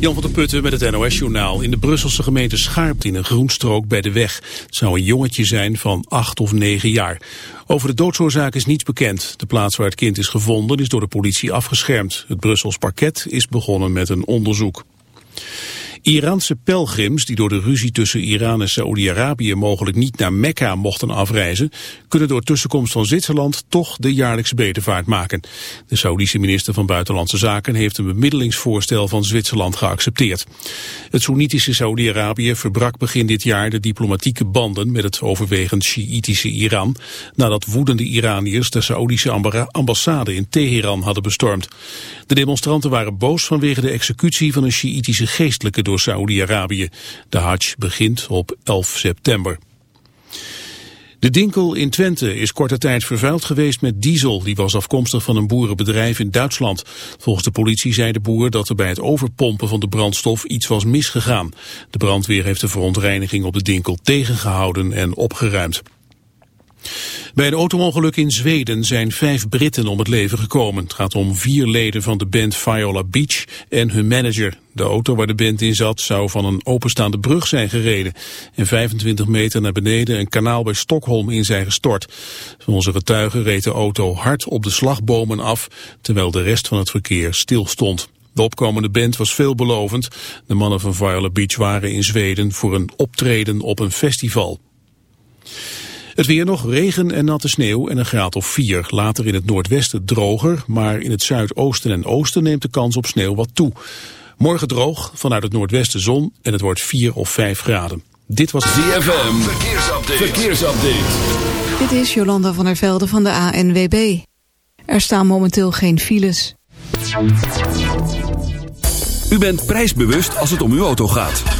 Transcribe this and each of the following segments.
Jan van der Putten met het NOS-journaal. In de Brusselse gemeente Schaarpt in een groenstrook bij de weg. Het zou een jongetje zijn van acht of negen jaar. Over de doodsoorzaak is niets bekend. De plaats waar het kind is gevonden is door de politie afgeschermd. Het Brussels parket is begonnen met een onderzoek. Iraanse pelgrims die door de ruzie tussen Iran en Saoedi-Arabië mogelijk niet naar Mekka mochten afreizen, kunnen door tussenkomst van Zwitserland toch de jaarlijkse bedevaart maken. De Saoedische minister van Buitenlandse Zaken heeft een bemiddelingsvoorstel van Zwitserland geaccepteerd. Het Soenitische Saoedi-Arabië verbrak begin dit jaar de diplomatieke banden met het overwegend Sjiitische Iran, nadat woedende Iraniërs de Saoedische ambassade in Teheran hadden bestormd. De demonstranten waren boos vanwege de executie van een Sjiitische geestelijke door Saoedi-Arabië. De Hajj begint op 11 september. De Dinkel in Twente is korte tijd vervuild geweest met diesel. Die was afkomstig van een boerenbedrijf in Duitsland. Volgens de politie zei de boer dat er bij het overpompen van de brandstof iets was misgegaan. De brandweer heeft de verontreiniging op de Dinkel tegengehouden en opgeruimd. Bij een autoongeluk in Zweden zijn vijf Britten om het leven gekomen. Het gaat om vier leden van de band Viola Beach en hun manager. De auto waar de band in zat zou van een openstaande brug zijn gereden. En 25 meter naar beneden een kanaal bij Stockholm in zijn gestort. Van onze getuigen reed de auto hard op de slagbomen af, terwijl de rest van het verkeer stil stond. De opkomende band was veelbelovend. De mannen van Viola Beach waren in Zweden voor een optreden op een festival. Het weer nog, regen en natte sneeuw en een graad of 4. Later in het noordwesten droger, maar in het zuidoosten en oosten neemt de kans op sneeuw wat toe. Morgen droog, vanuit het noordwesten zon en het wordt 4 of 5 graden. Dit was ZFM, verkeersupdate. verkeersupdate. Dit is Jolanda van der Velde van de ANWB. Er staan momenteel geen files. U bent prijsbewust als het om uw auto gaat.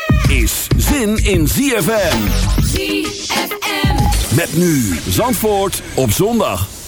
Is zin in ZFM. ZFM. Met nu Zandvoort op zondag.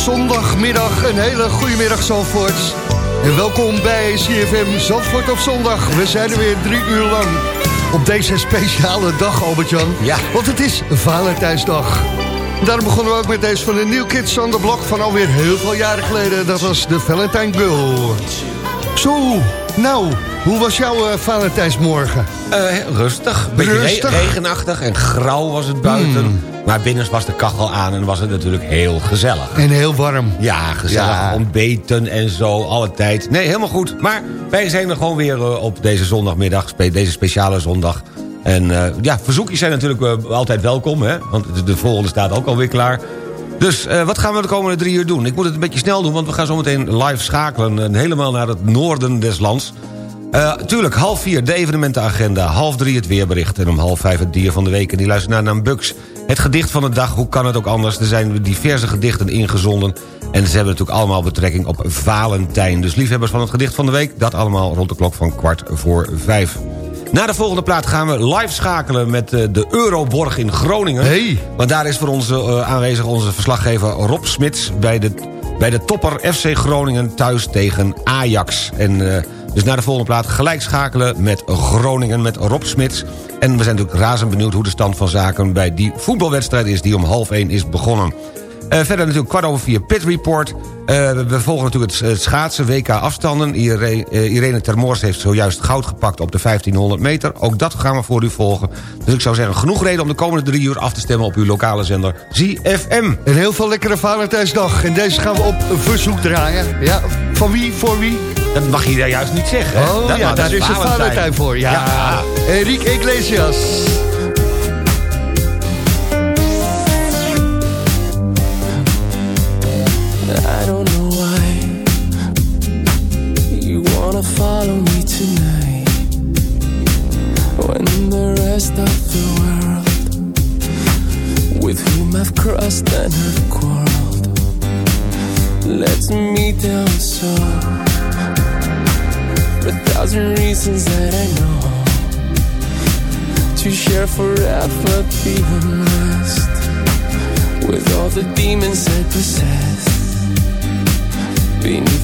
Zondagmiddag, een hele goede middag Zandvoort. En welkom bij CFM Zandvoort op zondag. We zijn er weer drie uur lang op deze speciale dag, Albert-Jan. Ja. Want het is Valentijnsdag. Daarom begonnen we ook met deze van de New Kids on the Block... van alweer heel veel jaren geleden. Dat was de Valentine Girl. Zo, nou, hoe was jouw uh, Valentijnsmorgen? Uh, rustig. Beetje rustig? Re regenachtig en grauw was het buiten. Mm. Maar binnen was de kachel aan en was het natuurlijk heel gezellig. En heel warm. Ja, gezellig. Ja. Ontbeten en zo, alle tijd. Nee, helemaal goed. Maar wij zijn er gewoon weer uh, op deze zondagmiddag, deze speciale zondag. En uh, ja, verzoekjes zijn natuurlijk uh, altijd welkom, hè? want de volgende staat ook alweer klaar. Dus uh, wat gaan we de komende drie uur doen? Ik moet het een beetje snel doen, want we gaan zo meteen live schakelen... helemaal naar het noorden des lands. Uh, tuurlijk, half vier de evenementenagenda, half drie het weerbericht... en om half vijf het dier van de week. En die luistert naar een Bux. Het gedicht van de dag, hoe kan het ook anders? Er zijn diverse gedichten ingezonden... en ze hebben natuurlijk allemaal betrekking op Valentijn. Dus liefhebbers van het gedicht van de week... dat allemaal rond de klok van kwart voor vijf. Na de volgende plaat gaan we live schakelen met uh, de Euroborg in Groningen. Hey. Want daar is voor ons uh, aanwezig onze verslaggever Rob Smits... bij de, bij de topper FC Groningen thuis tegen Ajax. En... Uh, dus na de volgende plaat gelijk schakelen met Groningen, met Rob Smits. En we zijn natuurlijk razend benieuwd hoe de stand van zaken... bij die voetbalwedstrijd is die om half 1 is begonnen. Uh, verder natuurlijk kwart over vier Pit Report. Uh, we volgen natuurlijk het, schaatsen, WK afstanden. Irene, uh, Irene Termors heeft zojuist goud gepakt op de 1500 meter. Ook dat gaan we voor u volgen. Dus ik zou zeggen, genoeg reden om de komende drie uur af te stemmen... op uw lokale zender ZFM. En heel veel lekkere Valentijnsdag. En deze gaan we op verzoek draaien. Ja, van wie, voor wie? Dat mag je daar juist niet zeggen. Oh dat ja, daar is een Valentijn voor. Ja. ja. Enrique Iglesias. I don't know why you wanna follow me tonight when the rest of the world with whom I've crossed and have quarreled lets me down so a thousand reasons that I know to share forever be unrest with all the demons I possess beneath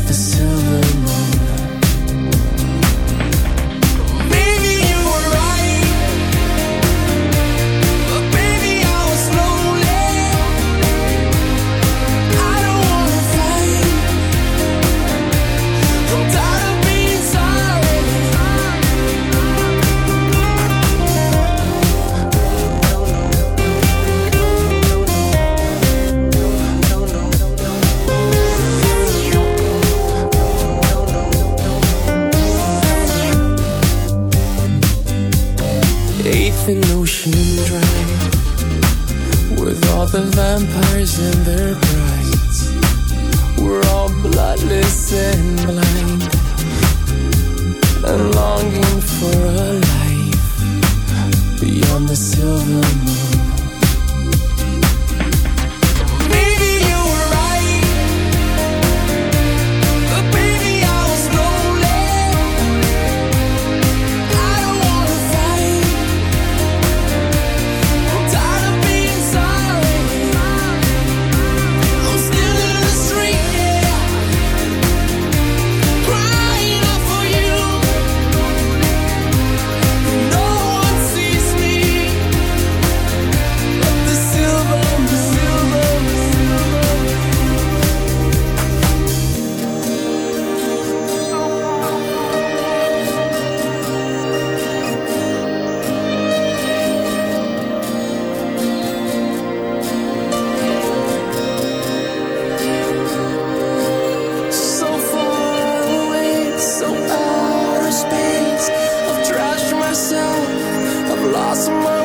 some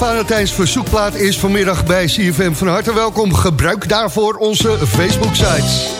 Valentijns verzoekplaat is vanmiddag bij CFM van harte welkom. Gebruik daarvoor onze Facebook-sites.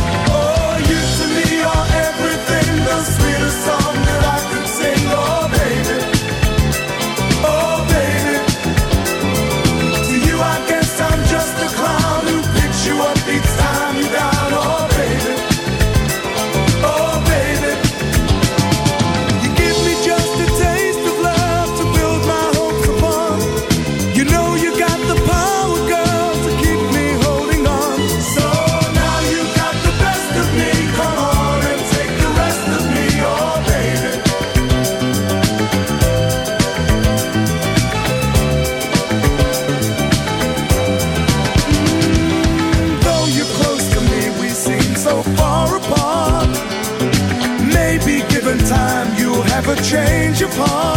upon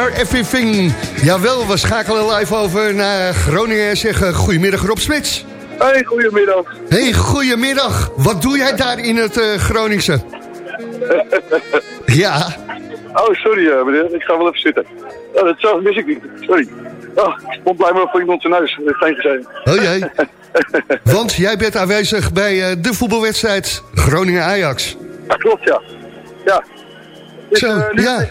are everything. Jawel, we schakelen live over naar Groningen en zeggen goedemiddag Rob Smits. Hey, goedemiddag. Hey, goedemiddag. Wat doe jij daar in het eh, Groningse? ja, Oh, sorry eh, meneer, ik ga wel even zitten. Oh, dat zelf mis ik niet, sorry. Oh, ik stond blij maar voor iemand zijn neus, dat oh jee. Want jij bent aanwezig bij eh, de voetbalwedstrijd Groningen-Ajax. Ja, klopt ja. Ja. Is, Zo, nu- ja.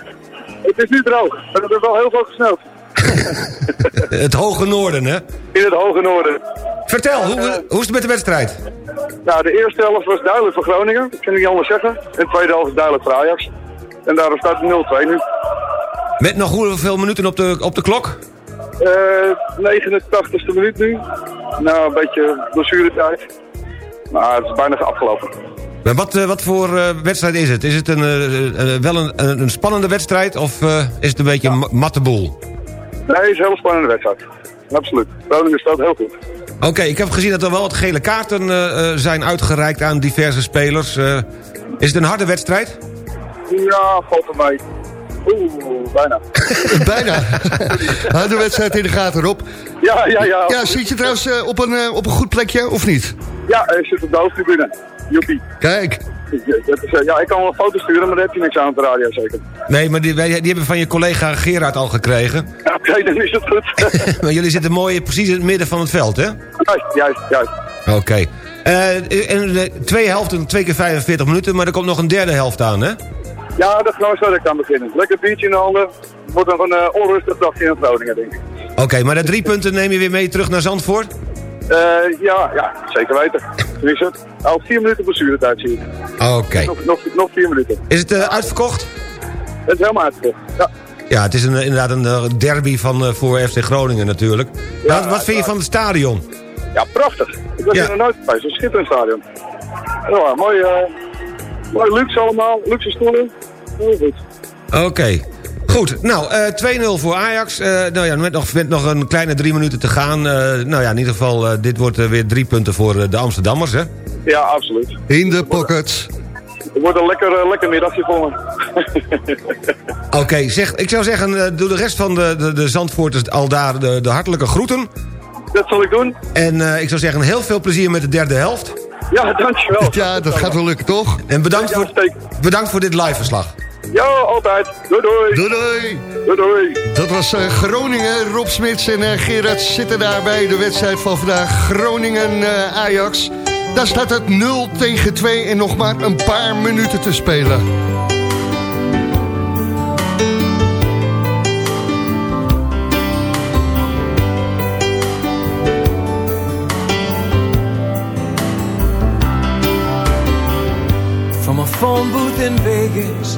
Het is nu droog, maar het is wel heel veel gesneld. Het hoge noorden, hè? In het hoge noorden. Vertel, hoe, hoe is het met de wedstrijd? Nou, de eerste helft was duidelijk voor Groningen, dat kan ik niet anders zeggen. En de tweede helft is duidelijk voor Ajax. En daarom staat het 0-2 nu. Met nog hoeveel minuten op de, op de klok? Eh 89ste minuut nu. Nou, een beetje blessuretijd. Maar het is bijna afgelopen. Maar wat, eh, wat voor eh, wedstrijd is het? Is het een, eh, wel een, een, een spannende wedstrijd of eh, is het een beetje een ma- matte boel? Nee, het is een hele spannende wedstrijd. Absoluut. Groningen staat heel goed. Oké, ik heb gezien dat er wel wat gele kaarten eh, eh, zijn uitgereikt aan diverse spelers. Eh, is het een harde wedstrijd? Ja, valt er mee. Oeh, bijna. Bijna. Hou de wedstrijd in de gaten, Rob. Ja, ja, ja. Ja, zit je trouwens op, een, op een goed plekje, of niet? Ja, hij zit op de hoofdtribune. Joepie. Kijk. Dat is, eh, ja, ik kan wel een foto sturen, maar daar heb je niks aan op de radio zeker. Nee, maar die, wij- die hebben van je collega Gerard al gekregen. Ja, Oké, dan is het goed. maar jullie zitten mooi precies in het midden van het veld, hè? juist, juist, juist. Oké. Uh, en twee helften, twee keer 45 minuten, maar er komt nog een derde helft aan, hè? Ja, dat we zo direct aan beginnen. Lekker biertje in de handen. Wordt nog een uh, onrustig dagje in Groningen, denk ik. Oké, maar de drie punten neem je weer mee terug naar Zandvoort? Uh, ja, ja, zeker weten. Wie is het? Al vier minuten blessuretijd zie ik. Oké. Nog, nog, nog, vier minuten. Is het uh, uitverkocht? Het is helemaal uitverkocht, ja. Ja, het is een, inderdaad een derby van, voor FC Groningen natuurlijk. Ja, wat, wat vind je van het stadion? Ja, prachtig. Ik was ja. hier nog nooit bij. Zo'n schitterend stadion. Ja, mooi, mooi luxe allemaal. Luxe stoelen. Heel goed. Oké. Okay. Goed, nou, uh, 2-0 voor Ajax. Uh, nou ja, met nog, met nog een kleine drie minuten te gaan. Uh, nou ja, in ieder geval, dit wordt weer drie punten voor de Amsterdammers, hè? Ja, absoluut. In de pockets. Het wordt een lekker, lekker middagje voor me. Oké, okay, zeg, ik zou zeggen, doe de rest van de, de, de Zandvoorters al daar de, de hartelijke groeten. Dat zal ik doen. En ik zou zeggen, heel veel plezier met de derde helft. Ja, dankjewel. Ja, dat gaat wel lukken, toch? En bedankt, voor, bedankt voor dit live verslag. Ja, altijd. Doei doei. Doei doei. Doei doei. Dat was uh, Groningen. Rob Smits en uh, Gerard zitten daar bij de wedstrijd van vandaag. Groningen-Ajax. Uh, daar staat het 0 tegen 2 en nog maar een paar minuten te spelen. phone booth in Vegas,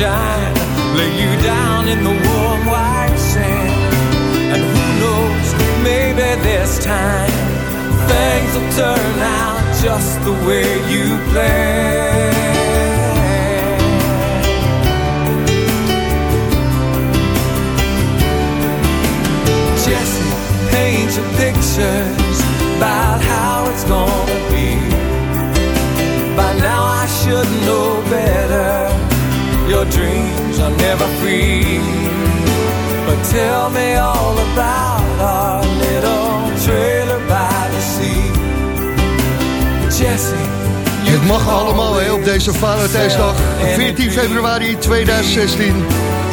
Sunshine, lay you down in the warm white sand. And who knows, maybe this time things will turn out just the way you planned. Jesse paints your pictures dreams are never free. But tell me all about our little trailer by the sea. Jesse. Het mag allemaal hè, op deze Valentijnsdag, 14 februari 2016.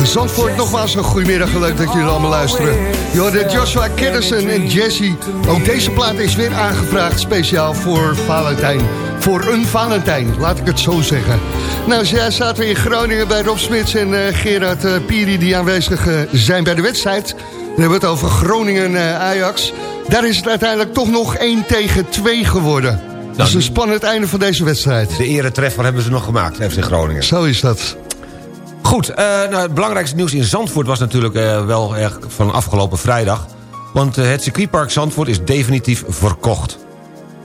Zandvoort, nogmaals een goedemiddag leuk dat jullie allemaal luisteren. Je hoorde Joshua Kennison en Jesse. Ook deze plaat is weer aangevraagd speciaal voor Valentijn. Voor een Valentijn, laat ik het zo zeggen. Nou, zij zaten we in Groningen bij Rob Smits en eh, Gerard eh, Piri... die aanwezig eh, zijn bij de wedstrijd. We hebben het over Groningen-Ajax. Daar is het uiteindelijk toch nog 1 tegen 2 geworden. Dat is een spannend einde van deze wedstrijd. De eretreffer hebben ze nog gemaakt, FC Groningen. Zo is dat. Goed, eh, nou, het belangrijkste nieuws in Zandvoort was natuurlijk eh, wel erg van afgelopen vrijdag. Want eh, het circuitpark Zandvoort is definitief verkocht.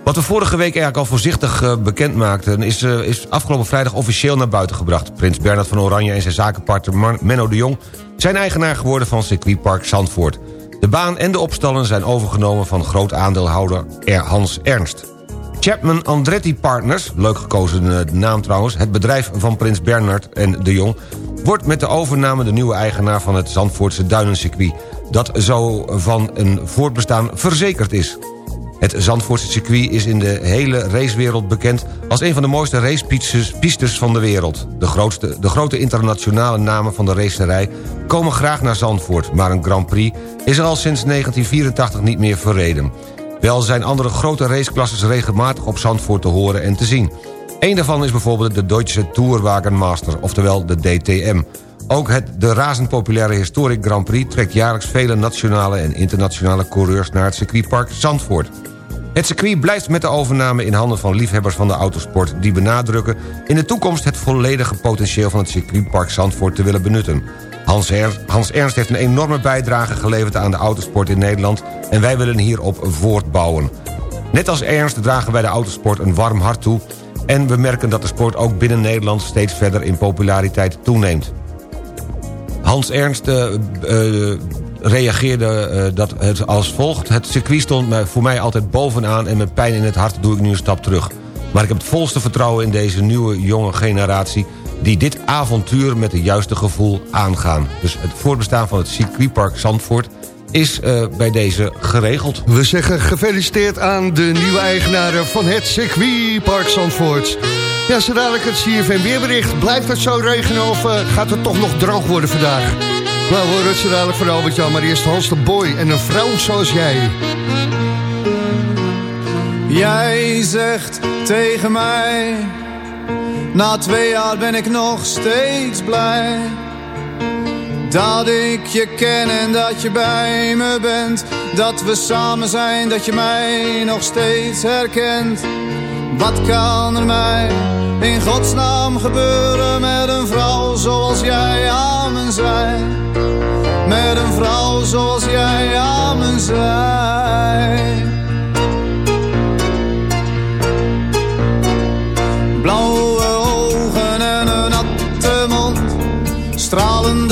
Wat we vorige week eigenlijk al voorzichtig bekend maakten... Is, is afgelopen vrijdag officieel naar buiten gebracht. Prins Bernhard van Oranje en zijn zakenpartner Menno de Jong... zijn eigenaar geworden van circuitpark Zandvoort. De baan en de opstallen zijn overgenomen van groot aandeelhouder Er- Hans Ernst. Chapman Andretti Partners, leuk gekozen naam trouwens... het bedrijf van Prins Bernhard en de Jong... wordt met de overname de nieuwe eigenaar van het Zandvoortse Duinencircuit... dat zo van een voortbestaan verzekerd is. Het Zandvoortse circuit is in de hele racewereld bekend... als een van de mooiste racepistes pistes van de wereld. De, grootste, de grote internationale namen van de racerij komen graag naar Zandvoort... maar een Grand Prix is er al sinds 1984 niet meer verreden. Wel zijn andere grote raceklasses regelmatig op Zandvoort te horen en te zien. Eén daarvan is bijvoorbeeld de Deutsche Tourwagenmaster, oftewel de DTM. Ook het de razend populaire Historic Grand Prix... trekt jaarlijks vele nationale en internationale coureurs... naar het circuitpark Zandvoort. Het circuit blijft met de overname in handen van liefhebbers van de autosport... die benadrukken in de toekomst het volledige potentieel... van het circuitpark Zandvoort te willen benutten. Hans, Hans Ernst heeft een enorme bijdrage geleverd aan de autosport in Nederland... en wij willen hierop voortbouwen. Net als Ernst dragen wij de autosport een warm hart toe... en we merken dat de sport ook binnen Nederland steeds verder in populariteit toeneemt. Hans Ernst eh, eh, reageerde eh, dat het als volgt. Het circuit stond voor mij altijd bovenaan... en met pijn in het hart doe ik nu een stap terug. Maar ik heb het volste vertrouwen in deze nieuwe jonge generatie... die dit avontuur met het juiste gevoel aangaan. Dus het voortbestaan van het circuitpark Zandvoort... is eh, bij deze geregeld. We zeggen gefeliciteerd aan de nieuwe eigenaren van het circuitpark Zandvoort. Ja, zo dadelijk het CFM weerbericht. Blijft het zo regenen of eh, gaat het toch nog droog worden vandaag? Nou, we horen het zo dadelijk van Albert-Jan, maar eerst Hans de Boy en een vrouw zoals jij. Jij zegt tegen mij, na twee jaar ben ik nog steeds blij. Dat ik je ken en dat je bij me bent. Dat we samen zijn, dat je mij nog steeds herkent. Wat kan er mij in godsnaam gebeuren met een vrouw zoals jij aan me zij? Met een vrouw zoals jij aan zij. Blauwe ogen en een natte mond. Stralende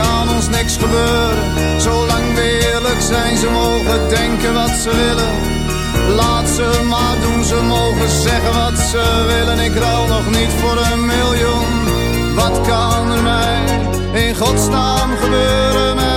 Kan ons niks gebeuren. Zolang we eerlijk zijn, ze mogen denken wat ze willen. Laat ze maar doen, ze mogen zeggen wat ze willen. Ik ruil nog niet voor een miljoen. Wat kan er mij in godsnaam gebeuren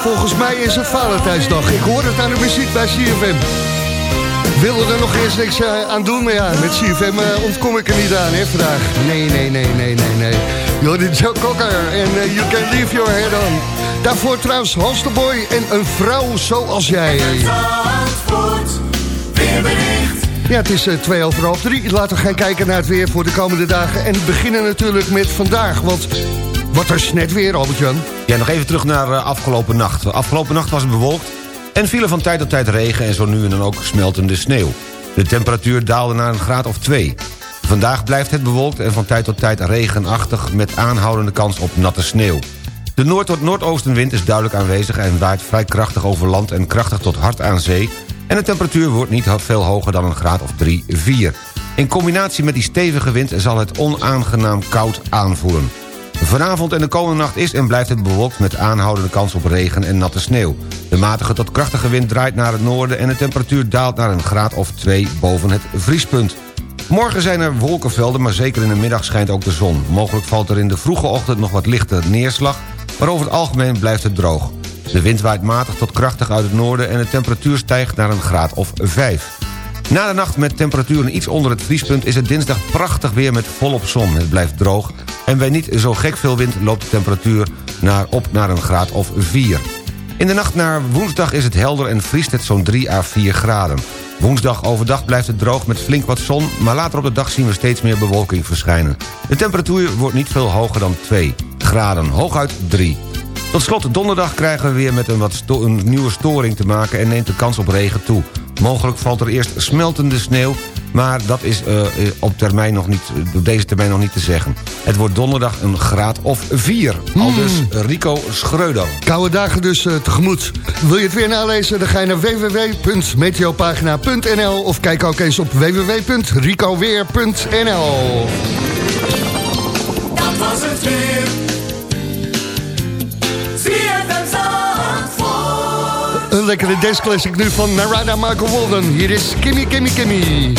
volgens mij is het Valentijnsdag. Ik hoor het aan de muziek bij CFM. Wilde er nog eerst niks eh, aan doen, maar ja, met CFM eh, ontkom ik er niet aan, hè, vandaag. Nee, nee, nee, nee, nee, nee. Jordi Joe Cocker en eh, You Can Leave Your Head On. Daarvoor trouwens Hans de Boy en een vrouw zoals jij. Ja, het is twee over half drie. Laten we gaan kijken naar het weer voor de komende dagen. En beginnen natuurlijk met vandaag, want Wat is net weer, Albert-Jan? Ja, nog even terug naar uh, afgelopen nacht. Afgelopen nacht was het bewolkt en vielen van tijd tot tijd regen... en zo nu en dan ook smeltende sneeuw. De temperatuur daalde naar een graad of 2. Vandaag blijft het bewolkt en van tijd tot tijd regenachtig... met aanhoudende kans op natte sneeuw. De noord- tot noordoostenwind is duidelijk aanwezig... en waait vrij krachtig over land en krachtig tot hard aan zee... en de temperatuur wordt niet veel hoger dan een graad of 3, 4. In combinatie met die stevige wind zal het onaangenaam koud aanvoelen. Vanavond en de komende nacht is en blijft het bewolkt... met aanhoudende kans op regen en natte sneeuw. De matige tot krachtige wind draait naar het noorden... en de temperatuur daalt naar een graad of 2 boven het vriespunt. Morgen zijn er wolkenvelden, maar zeker in de middag schijnt ook de zon. Mogelijk valt er in de vroege ochtend nog wat lichte neerslag... maar over het algemeen blijft het droog. De wind waait matig tot krachtig uit het noorden... en de temperatuur stijgt naar een graad of 5. Na de nacht met temperaturen iets onder het vriespunt... is het dinsdag prachtig weer met volop zon. Het blijft droog en bij niet zo gek veel wind... loopt de temperatuur naar, op naar een graad of 4. In de nacht naar woensdag is het helder en vriest het zo'n 3 à 4 graden. Woensdag overdag blijft het droog met flink wat zon... maar later op de dag zien we steeds meer bewolking verschijnen. De temperatuur wordt niet veel hoger dan 2 graden, hooguit 3. Tot slot donderdag krijgen we weer met een, wat een nieuwe storing te maken... en neemt de kans op regen toe. Mogelijk valt er eerst smeltende sneeuw... maar dat is uh, op, termijn nog niet, op deze termijn nog niet te zeggen. Het wordt donderdag een graad of 4. Mm. Al dus Rico Schreuder. Koude dagen dus uh, tegemoet. Wil je het weer nalezen? Dan ga je naar www.meteopagina.nl... of kijk ook eens op www.ricoweer.nl. Dat was het weer. Een lekkere danceclassic nu van Narada Michael Walden. Hier is Kimmy, Kimmy, Kimmy.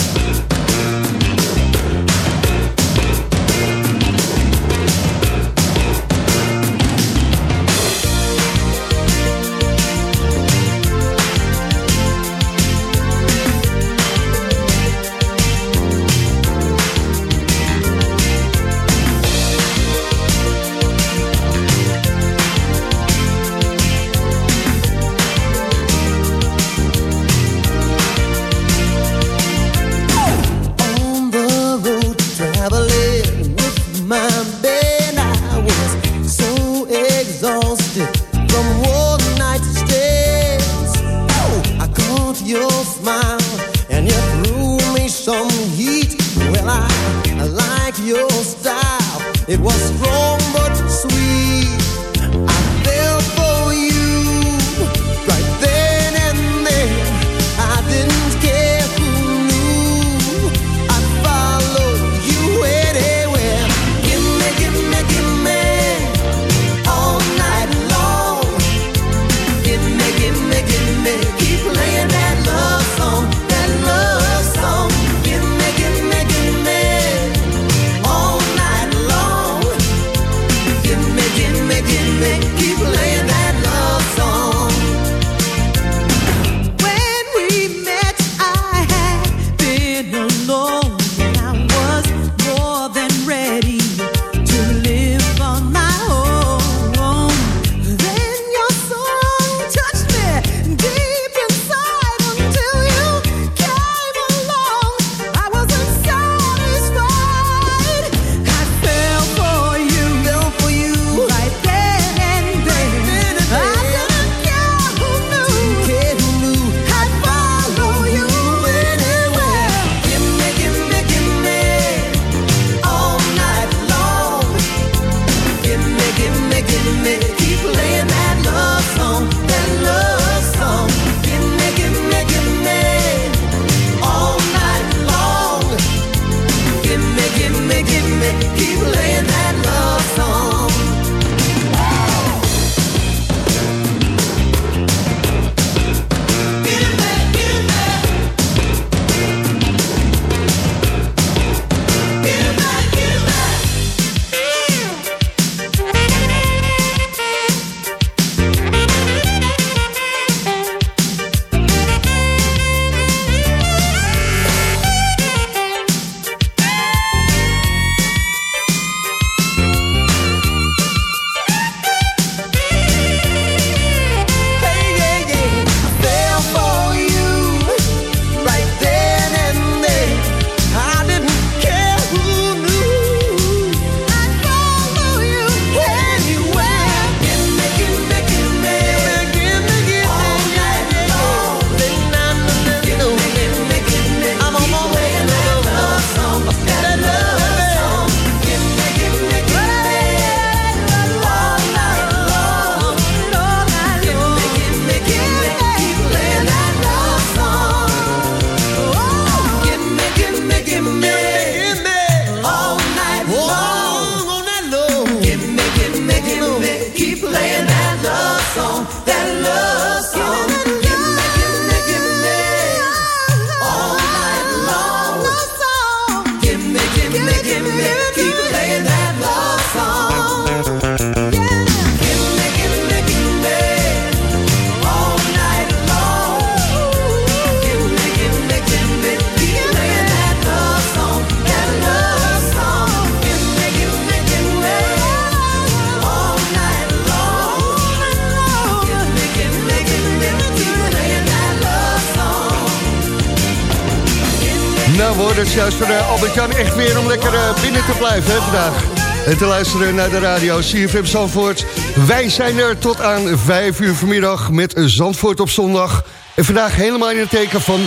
Albert-Jan echt weer om lekker uh, binnen te blijven hè, vandaag. En te luisteren naar de radio CFM Zandvoort. Wij zijn er tot aan 5 uur vanmiddag met Zandvoort op zondag. En vandaag helemaal in het teken van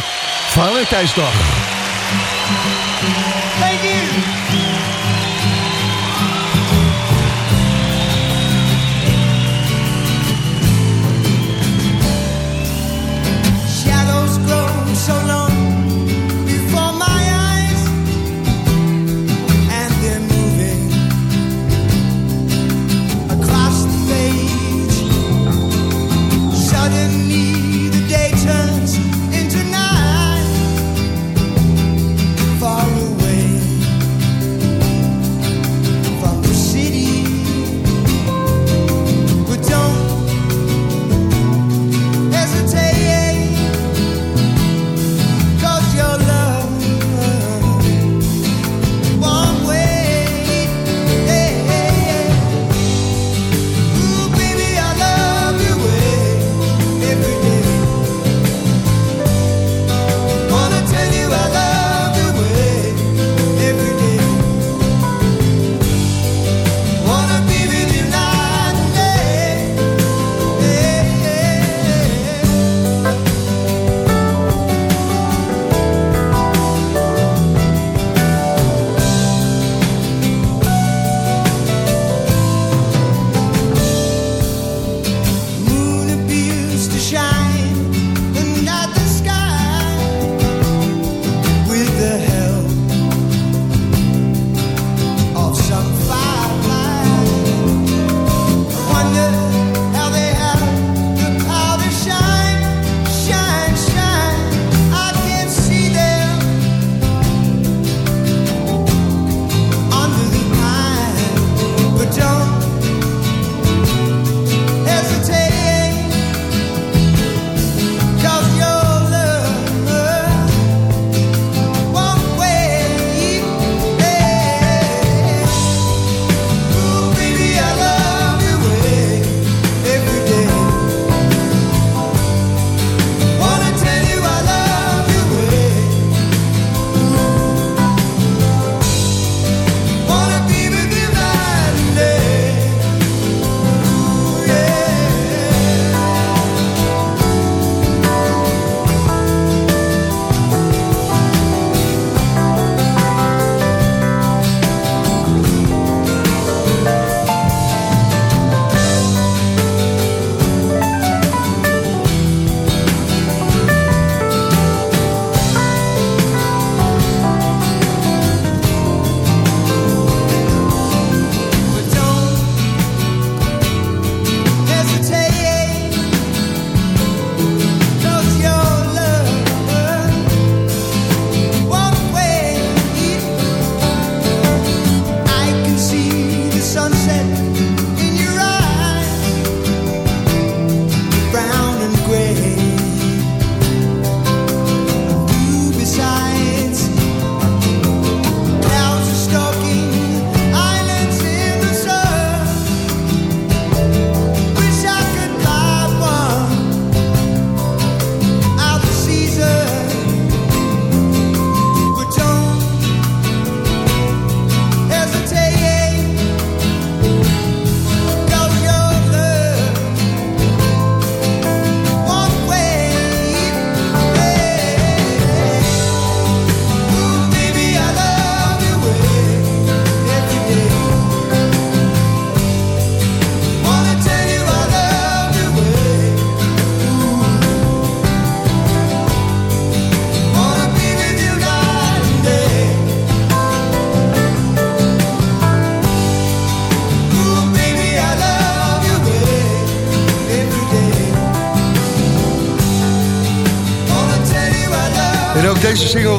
Valentijnsdag. Deze single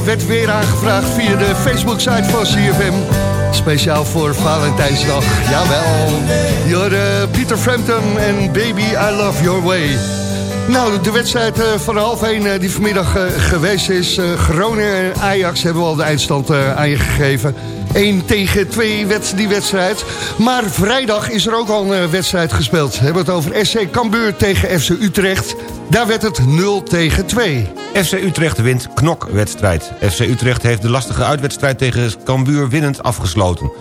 werd weer aangevraagd via de Facebook-site van CFM. Speciaal voor Valentijnsdag. Jawel. Jorde Peter Frampton en Baby I Love Your Way. Nou, de wedstrijd uh, van half 1 uh, die vanmiddag uh, geweest is. Groningen en Ajax hebben we al de eindstand aan je gegeven. 1 tegen 2 werd die wedstrijd. Maar vrijdag is er ook al een wedstrijd gespeeld. We hebben het over SC Cambuur tegen FC Utrecht. Daar werd het 0 tegen 2. FC Utrecht wint knokwedstrijd. FC Utrecht heeft de lastige uitwedstrijd tegen Cambuur winnend afgesloten.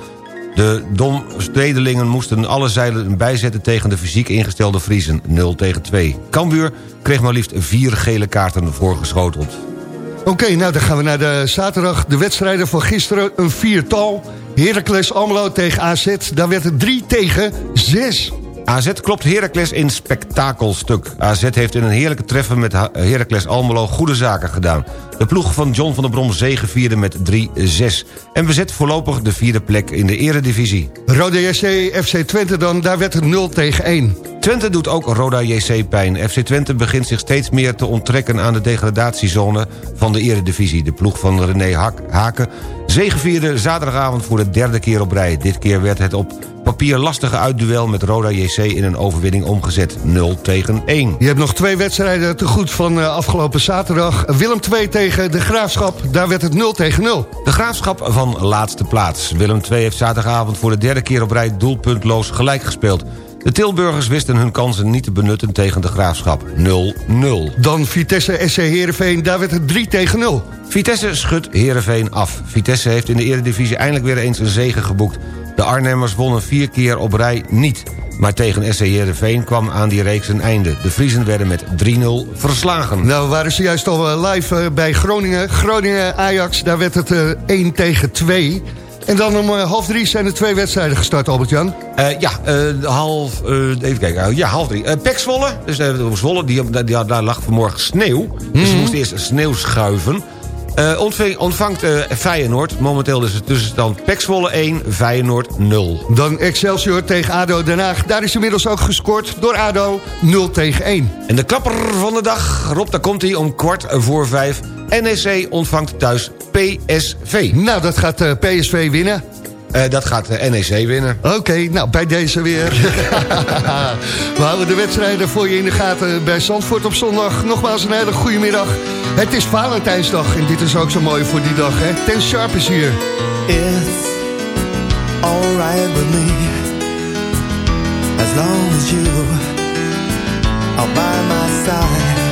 De Domstedelingen moesten alle zeilen bijzetten tegen de fysiek ingestelde Friesen. 0 tegen 2. Cambuur kreeg maar liefst vier gele kaarten voorgeschoteld. Oké, nou dan gaan we naar de zaterdag. De wedstrijden van gisteren, een viertal. Heracles Almelo tegen AZ, daar werd het 3 tegen 6. AZ klopt Heracles in spektakelstuk. AZ heeft in een heerlijke treffen met Heracles Almelo goede zaken gedaan. De ploeg van John van der Brom vierde met 3-6. En bezet voorlopig de vierde plek in de eredivisie. Roda JC FC Twente dan, daar werd het 0 tegen 1. Twente doet ook Roda JC pijn. FC Twente begint zich steeds meer te onttrekken aan de degradatiezone van de eredivisie. De ploeg van René Haken zegevierde zaterdagavond voor de derde keer op rij. Dit keer werd het op papier lastige uitduel met Roda JC in een overwinning omgezet. 0 tegen 1. Je hebt nog twee wedstrijden te goed van uh, afgelopen zaterdag. Willem 2 tegen de Graafschap, daar werd het 0 tegen 0. De Graafschap van laatste plaats. Willem 2 heeft zaterdagavond voor de derde keer op rij doelpuntloos gelijk gespeeld. De Tilburgers wisten hun kansen niet te benutten tegen de Graafschap. 0-0. Dan Vitesse SC Heerenveen, daar werd het 3 tegen 0. Vitesse schudt Heerenveen af. Vitesse heeft in de Eredivisie eindelijk weer eens een zege geboekt. De Arnhemmers wonnen vier keer op rij niet. Maar tegen SC Heerenveen kwam aan die reeks een einde. De Friesen werden met 3-0 verslagen. Nou, waren ze juist al eh, live eh, bij Groningen. Groningen-Ajax, daar werd het 1 eh, tegen 2... En dan om half drie zijn er twee wedstrijden gestart, Albert-Jan. Uh, ja, uh, half, uh, even kijken, ja, half drie. Uh, Pek Zwolle, dus Zwolle, die, die, daar lag vanmorgen sneeuw. Dus ze mhm. moesten eerst sneeuw schuiven. Ontvang, ontvangt Feyenoord. Momenteel is het tussenstand Pek 1, Feyenoord 0. Dan Excelsior tegen ADO Den Haag. Daar is inmiddels ook gescoord door ADO 0 tegen 1. En de klapper van de dag, Rob, daar komt hij om kwart voor vijf. NEC ontvangt thuis PSV. Nou, dat gaat uh, PSV winnen. Uh, dat gaat de NEC winnen. Oké, nou bij deze weer. We houden de wedstrijden voor je in de gaten bij Zandvoort op zondag. Nogmaals een hele goede middag. Het is Valentijnsdag en dit is ook zo mooi voor die dag. Hè? Ten Sharp is hier. It's alright with me As long as you are by my side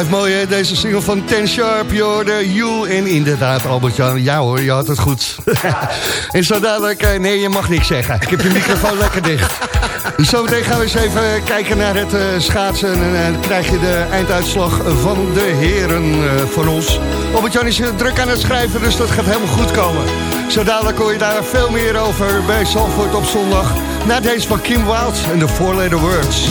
Blijft mooi hè, deze single van Ten Sharp, de You. En inderdaad, Albert-Jan, ja hoor, je had het goed. en zo dadelijk, eh, nee, je mag niks zeggen. Ik heb je microfoon lekker dicht. Zometeen gaan we eens even kijken naar het uh, schaatsen. En dan krijg je de einduitslag van de heren uh, van ons. Albert-Jan is druk aan het schrijven, dus dat gaat helemaal goed komen. Zo dadelijk hoor je daar veel meer over bij Zalvoort op zondag. Na deze van Kim Wilds en de Four Letter Words.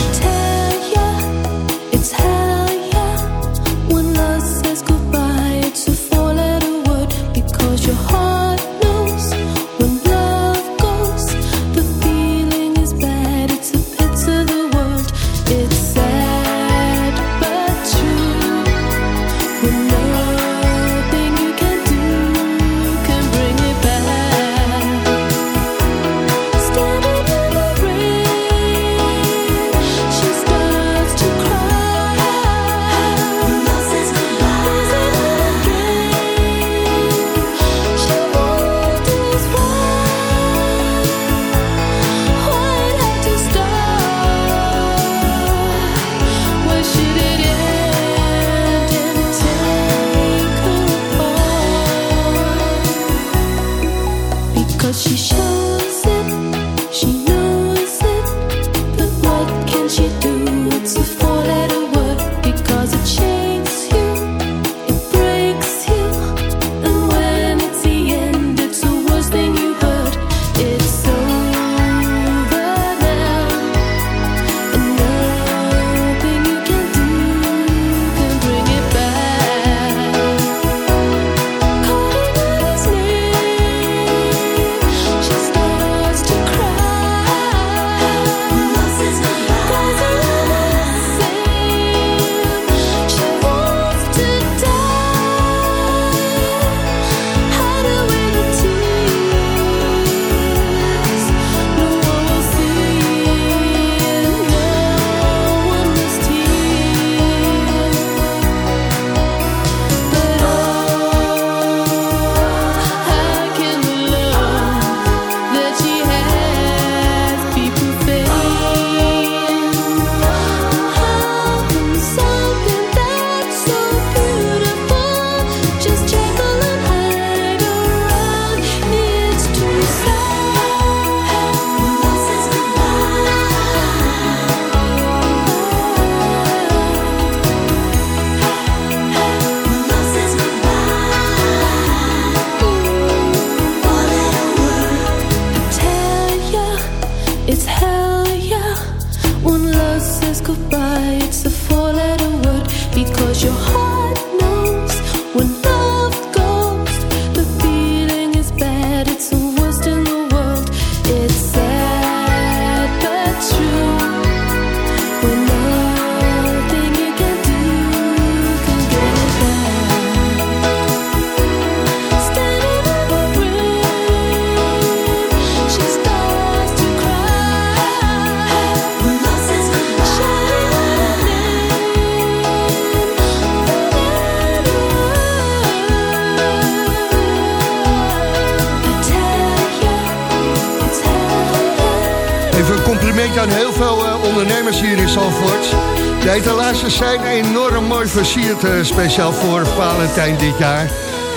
Etalages zijn enorm mooi versierd, uh, speciaal voor Valentijn dit jaar.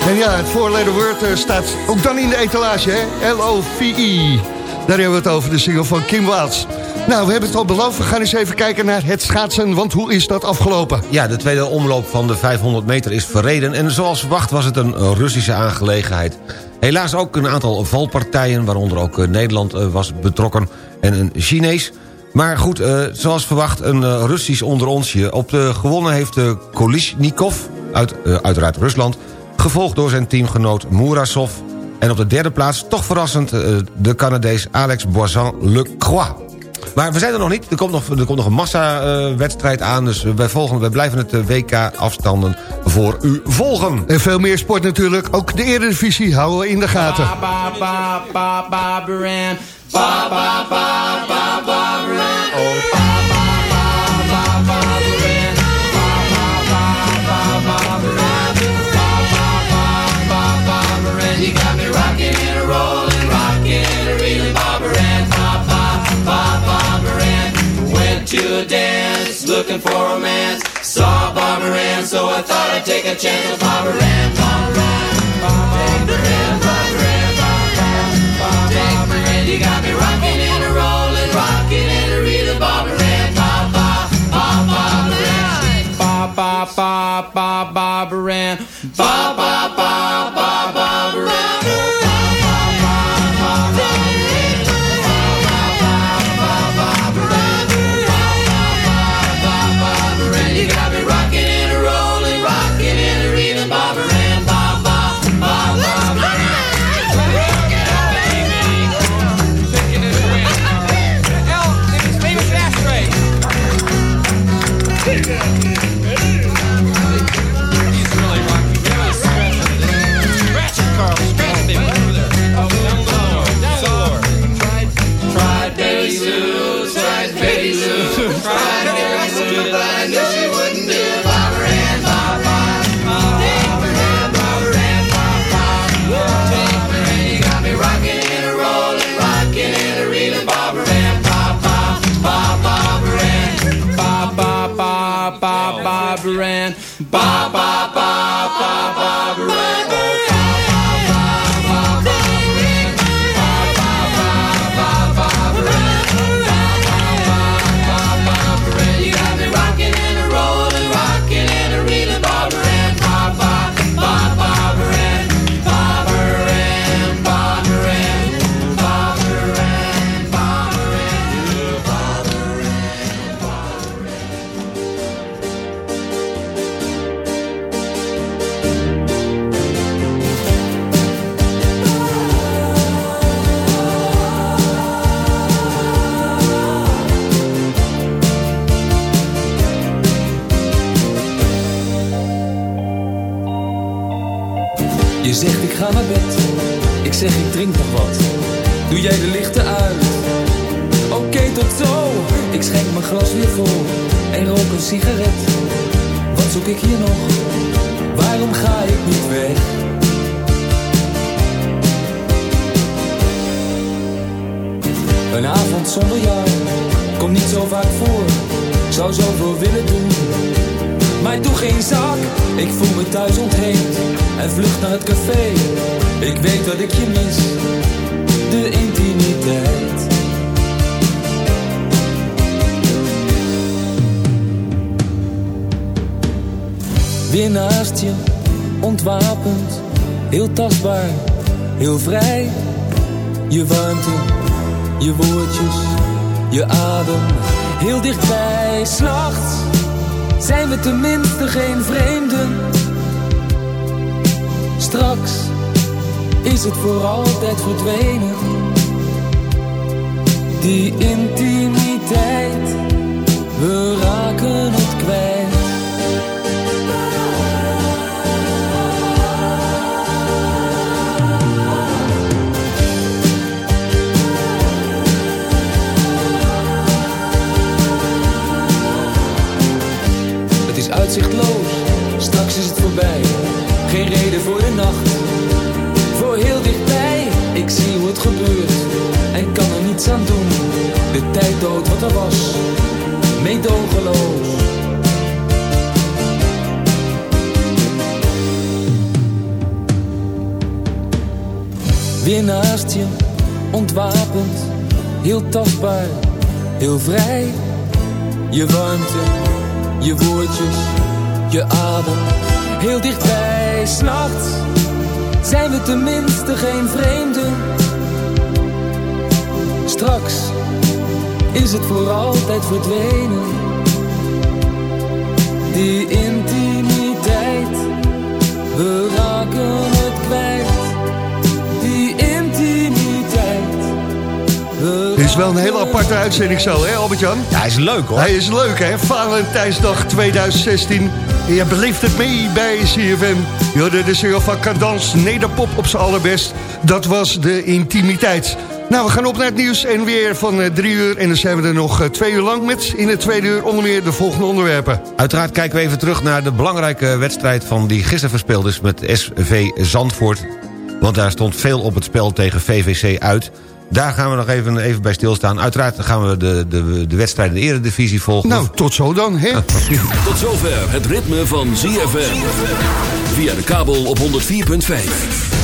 En ja, het voorleden woord uh, staat ook dan in de etalage, hè? L-O-V-I. Daar hebben we het over, de single van Kim Waats. Nou, we hebben het al beloofd. We gaan eens even kijken naar het schaatsen, want hoe is dat afgelopen? Ja, de tweede omloop van de 500 meter is verreden... en zoals verwacht was het een Russische aangelegenheid. Helaas ook een aantal valpartijen, waaronder ook eh, Nederland was betrokken... en een Chinees... Maar goed, uh, zoals verwacht een uh, Russisch onder onsje. Op de gewonnen heeft uh, Kolishnikov, uit, uiteraard Rusland... gevolgd door zijn teamgenoot Murasov. En op de derde plaats, toch verrassend, de Canadees Alex Boisan-Lecroix. Maar we zijn er nog niet. Er komt nog, er komt nog een massa-wedstrijd aan. Dus wij, volgen, wij blijven het WK-afstanden voor u volgen. En veel meer sport natuurlijk. Ook de Eredivisie houden we in de gaten. Ba, ba, ba, Ba ba ba ba ba ba ba ba ba looking for romance. Saw Barbara Ann, so I thought I'd take a chance with Barbara Ann, Barbara Ann, Barbara Ann, Barbara Ann, Barbara Ann. You got me rocking and a rolling, rocking and a reeling, Barbara Ann, Barbara, Barbara Ann, Barbara, Barbara, Barbara Ann, Barbara, Barbara, Barbara Ann. Is het voor altijd verdwenen. Die intimiteit, was, meedogenloos. Weer naast je, ontwapend, heel tastbaar, heel vrij. Je warmte, je woordjes, je adem, heel dichtbij. S'nachts zijn we tenminste geen vreemden. Straks is het voor altijd verdwenen. Die intimiteit, we raken het kwijt. Die intimiteit, we Dit is wel een hele aparte uitzending zo, hè Albert-Jan? Ja, hij is leuk hoor. Hij is leuk, hè? Valentijnsdag 2016. En je beleeft het mee bij CFM. Hoorde de single van Cadans, Nederpop op zijn allerbest. Dat was de intimiteit. Nou, we gaan op naar het nieuws en weer van eh, drie uur. En dan zijn we er nog eh, twee uur lang met in het tweede uur onder meer de volgende onderwerpen. Uiteraard kijken we even terug naar de belangrijke wedstrijd van die gisteren verspeeld is met SV Zandvoort. Want daar stond veel op het spel tegen VVC uit. Daar gaan we nog even, even bij stilstaan. Uiteraard gaan we de, de, de wedstrijd in de eredivisie volgen. Nou, tot zo dan, hè? tot zover het ritme van ZFM. Via de kabel op 104.5.